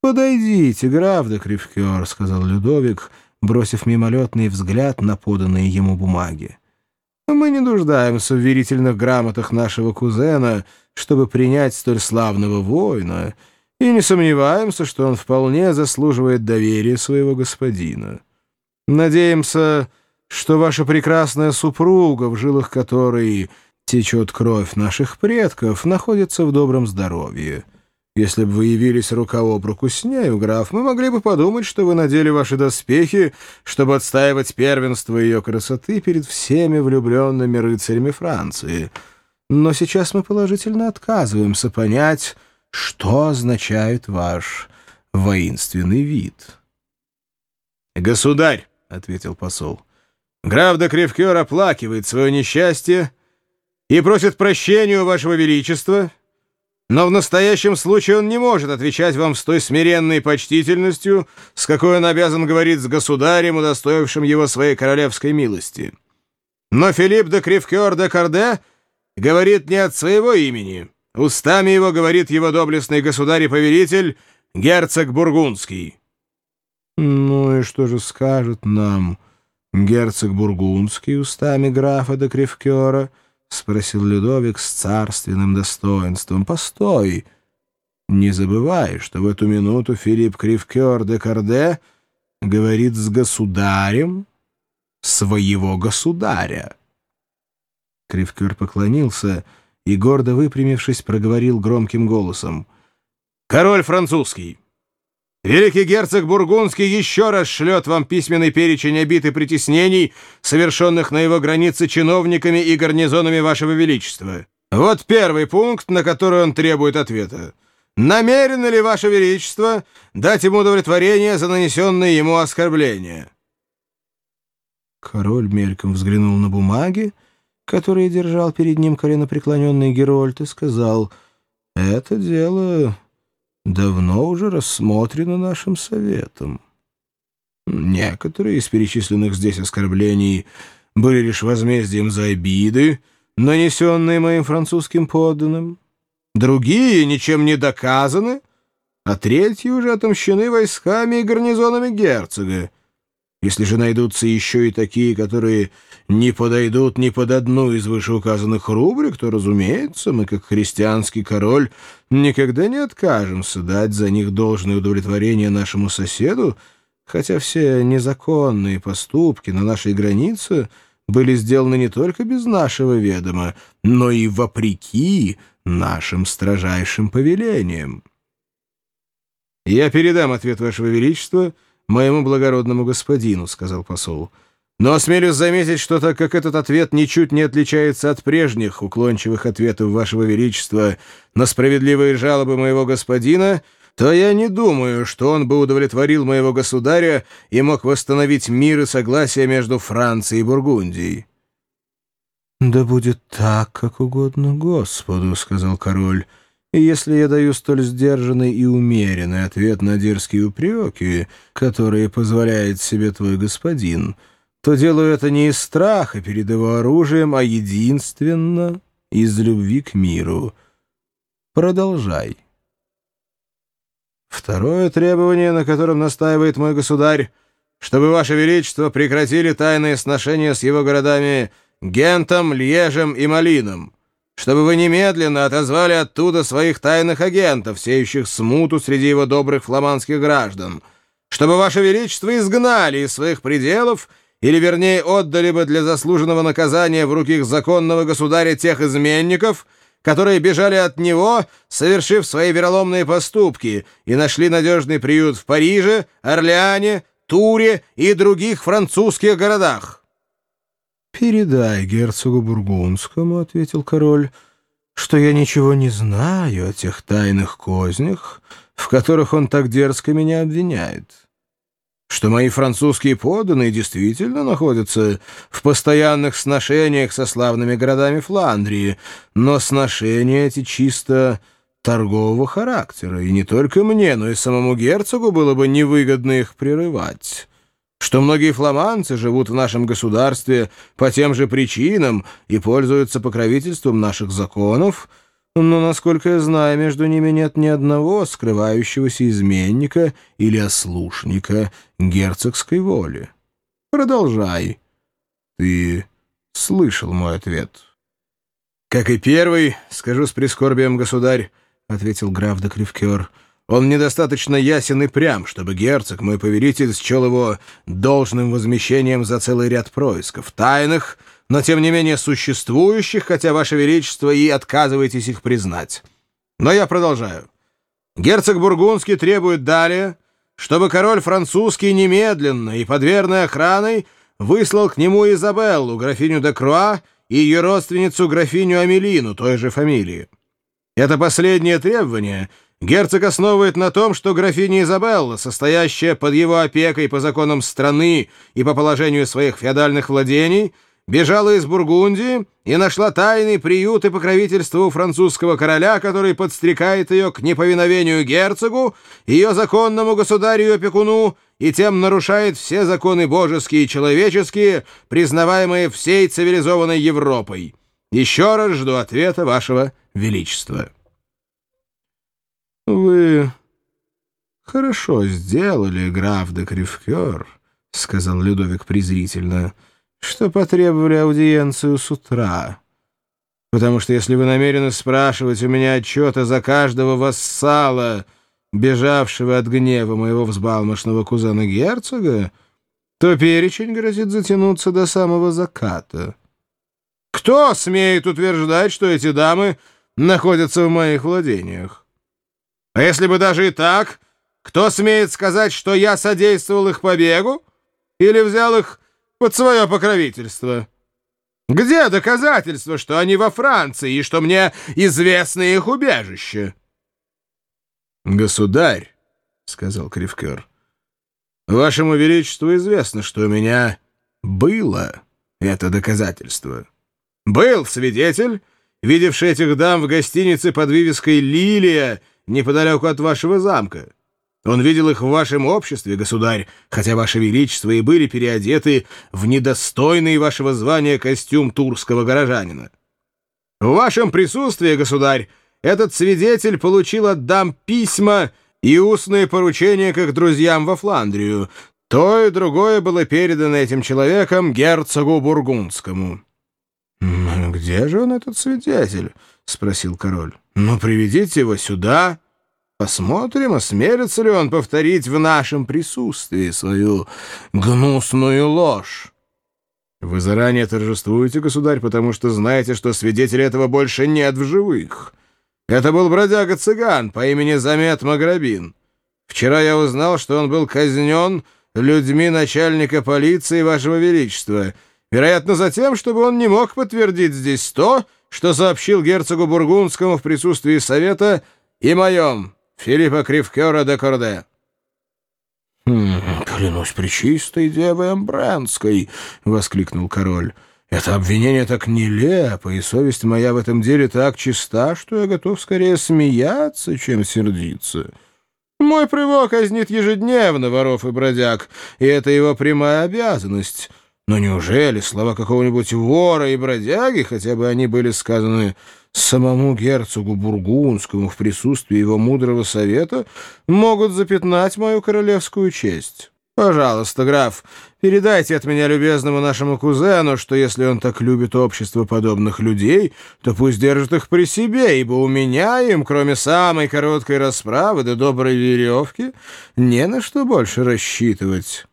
«Подойдите, граф де Кривкер», — сказал Людовик, бросив мимолетный взгляд на поданные ему бумаги. «Мы не нуждаемся в верительных грамотах нашего кузена, чтобы принять столь славного воина, и не сомневаемся, что он вполне заслуживает доверия своего господина. Надеемся, что ваша прекрасная супруга, в жилах которой течет кровь наших предков, находится в добром здоровье». Если бы вы явились рука об руку с нею, граф, мы могли бы подумать, что вы надели ваши доспехи, чтобы отстаивать первенство ее красоты перед всеми влюбленными рыцарями Франции. Но сейчас мы положительно отказываемся понять, что означает ваш воинственный вид. «Государь», — ответил посол, — «граф де Кривкер оплакивает свое несчастье и просит прощения у вашего величества» Но в настоящем случае он не может отвечать вам с той смиренной почтительностью, с какой он обязан говорить с государем, удостоившим его своей королевской милости. Но Филипп де Кривкер де Карде говорит не от своего имени. Устами его говорит его доблестный государь и повелитель, герцог Бургундский. «Ну и что же скажет нам герцог Бургундский устами графа де Кривкера?» — спросил Людовик с царственным достоинством. — Постой! Не забывай, что в эту минуту Филипп Кривкер де Карде говорит с государем своего государя. Кривкер поклонился и, гордо выпрямившись, проговорил громким голосом. — Король французский! Великий герцог Бургундский еще раз шлет вам письменный перечень обид и притеснений, совершенных на его границе чиновниками и гарнизонами вашего величества. Вот первый пункт, на который он требует ответа. Намерено ли ваше величество дать ему удовлетворение за нанесенные ему оскорбления? Король мельком взглянул на бумаги, которые держал перед ним коленопреклоненный Герольд, и сказал, «Это дело давно уже рассмотрено нашим советом. Некоторые из перечисленных здесь оскорблений были лишь возмездием за обиды, нанесенные моим французским подданным. Другие ничем не доказаны, а третьи уже отомщены войсками и гарнизонами герцога. Если же найдутся еще и такие, которые не подойдут ни под одну из вышеуказанных рубрик, то, разумеется, мы, как христианский король, никогда не откажемся дать за них должное удовлетворение нашему соседу, хотя все незаконные поступки на нашей границе были сделаны не только без нашего ведома, но и вопреки нашим строжайшим повелениям. «Я передам ответ Вашего Величества», моему благородному господину», — сказал посол. «Но осмелюсь заметить, что так как этот ответ ничуть не отличается от прежних уклончивых ответов Вашего Величества на справедливые жалобы моего господина, то я не думаю, что он бы удовлетворил моего государя и мог восстановить мир и согласие между Францией и Бургундией». «Да будет так, как угодно Господу», — сказал король. И если я даю столь сдержанный и умеренный ответ на дерзкие упреки, которые позволяет себе твой господин, то делаю это не из страха перед его оружием, а единственно из любви к миру. Продолжай. Второе требование, на котором настаивает мой государь, чтобы Ваше Величество прекратили тайные сношения с его городами Гентом, Льежем и Малином чтобы вы немедленно отозвали оттуда своих тайных агентов, сеющих смуту среди его добрых фламандских граждан, чтобы Ваше Величество изгнали из своих пределов или, вернее, отдали бы для заслуженного наказания в руки законного государя тех изменников, которые бежали от него, совершив свои вероломные поступки, и нашли надежный приют в Париже, Орлеане, Туре и других французских городах. «Передай герцогу Бургундскому», — ответил король, — «что я ничего не знаю о тех тайных кознях, в которых он так дерзко меня обвиняет. Что мои французские подданные действительно находятся в постоянных сношениях со славными городами Фландрии, но сношения эти чисто торгового характера, и не только мне, но и самому герцогу было бы невыгодно их прерывать» что многие фламандцы живут в нашем государстве по тем же причинам и пользуются покровительством наших законов, но, насколько я знаю, между ними нет ни одного скрывающегося изменника или ослушника герцогской воли. Продолжай. Ты слышал мой ответ. — Как и первый, скажу с прискорбием, государь, — ответил граф де Кривкер, — он недостаточно ясен и прям, чтобы герцог, мой повелитель, счел его должным возмещением за целый ряд происков, тайных, но тем не менее существующих, хотя, Ваше Величество, и отказываетесь их признать. Но я продолжаю. Герцог Бургундский требует далее, чтобы король французский немедленно и под верной охраной выслал к нему Изабеллу, графиню де Круа, и ее родственницу графиню Амелину, той же фамилии. Это последнее требование — Герцог основывает на том, что графиня Изабелла, состоящая под его опекой по законам страны и по положению своих феодальных владений, бежала из Бургундии и нашла тайный приют и покровительство у французского короля, который подстрекает ее к неповиновению герцогу, ее законному государю и опекуну, и тем нарушает все законы божеские и человеческие, признаваемые всей цивилизованной Европой. Еще раз жду ответа вашего величества». «Вы хорошо сделали, граф де Кривкер», — сказал Людовик презрительно, — «что потребовали аудиенцию с утра. Потому что если вы намерены спрашивать у меня отчета за каждого вассала, бежавшего от гнева моего взбалмошного кузена-герцога, то перечень грозит затянуться до самого заката. Кто смеет утверждать, что эти дамы находятся в моих владениях? А если бы даже и так, кто смеет сказать, что я содействовал их побегу или взял их под свое покровительство? Где доказательства, что они во Франции и что мне известно их убежище? — Государь, — сказал Кривкер, — вашему величеству известно, что у меня было это доказательство. Был свидетель, видевший этих дам в гостинице под вывеской «Лилия», неподалеку от вашего замка. Он видел их в вашем обществе, государь, хотя ваше величество и были переодеты в недостойный вашего звания костюм турского горожанина. В вашем присутствии, государь, этот свидетель получил от дам письма и устные поручения как друзьям во Фландрию. То и другое было передано этим человеком герцогу Бургундскому. «Где же он, этот свидетель?» — спросил король. «Ну, приведите его сюда. Посмотрим, осмелится ли он повторить в нашем присутствии свою гнусную ложь». «Вы заранее торжествуете, государь, потому что знаете, что свидетелей этого больше нет в живых. Это был бродяга-цыган по имени Замет Маграбин. Вчера я узнал, что он был казнен людьми начальника полиции Вашего Величества, вероятно, за тем, чтобы он не мог подтвердить здесь то, что сообщил герцогу Бургундскому в присутствии совета и моем, Филиппа Кривкера де Корде. «Хм, «Клянусь пречистой девой Амбранской!» — воскликнул король. «Это обвинение так нелепо, и совесть моя в этом деле так чиста, что я готов скорее смеяться, чем сердиться. Мой привок казнит ежедневно воров и бродяг, и это его прямая обязанность». Но неужели слова какого-нибудь вора и бродяги, хотя бы они были сказаны самому герцогу Бургундскому в присутствии его мудрого совета, могут запятнать мою королевскую честь? Пожалуйста, граф, передайте от меня любезному нашему кузену, что если он так любит общество подобных людей, то пусть держит их при себе, ибо у меня им, кроме самой короткой расправы до доброй веревки, не на что больше рассчитывать».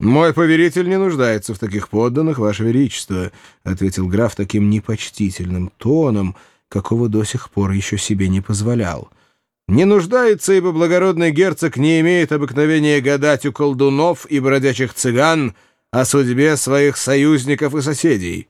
«Мой повелитель не нуждается в таких подданных, Ваше Величество», — ответил граф таким непочтительным тоном, какого до сих пор еще себе не позволял. «Не нуждается, ибо благородный герцог не имеет обыкновения гадать у колдунов и бродячих цыган о судьбе своих союзников и соседей.